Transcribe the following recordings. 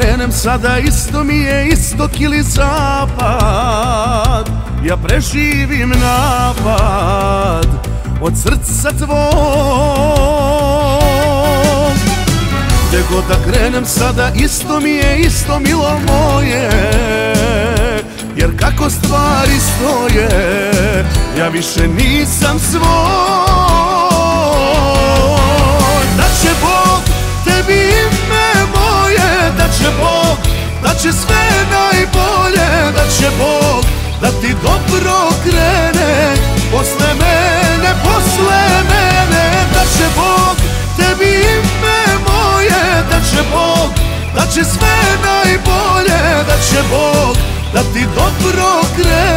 krenem sada isto mi je istok ili zapad. Ja preživim napad od srca tvoj. Gde god da krenem sada isto mi je isto milo moje. Jer kako stvari stoje ja više nisam svoj će sve najbolje Da će Bog da ti dobro krene. Posle mene, posle mene Da će Bog tebi ime moje. Da će Bog, da će sve najbolje Da će Bog da ti dobro krene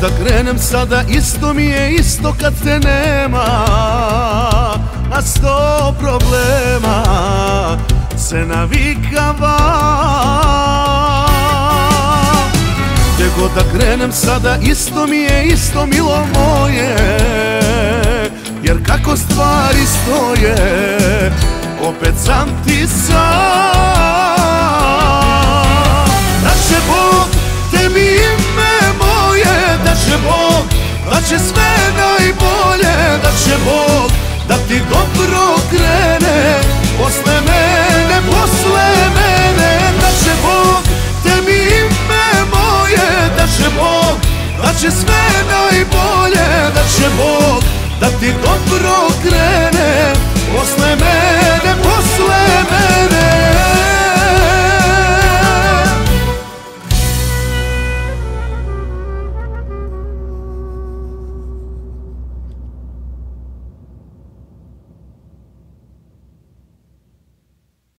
da krenem sada isto mi je isto kad te nema Na sto problema se navikava. Gde god da krenem sada isto mi je isto milo moje Jer kako stvari stoje opet sam ti sam će sve najbolje Da će Bog da ti dobro krene. Posle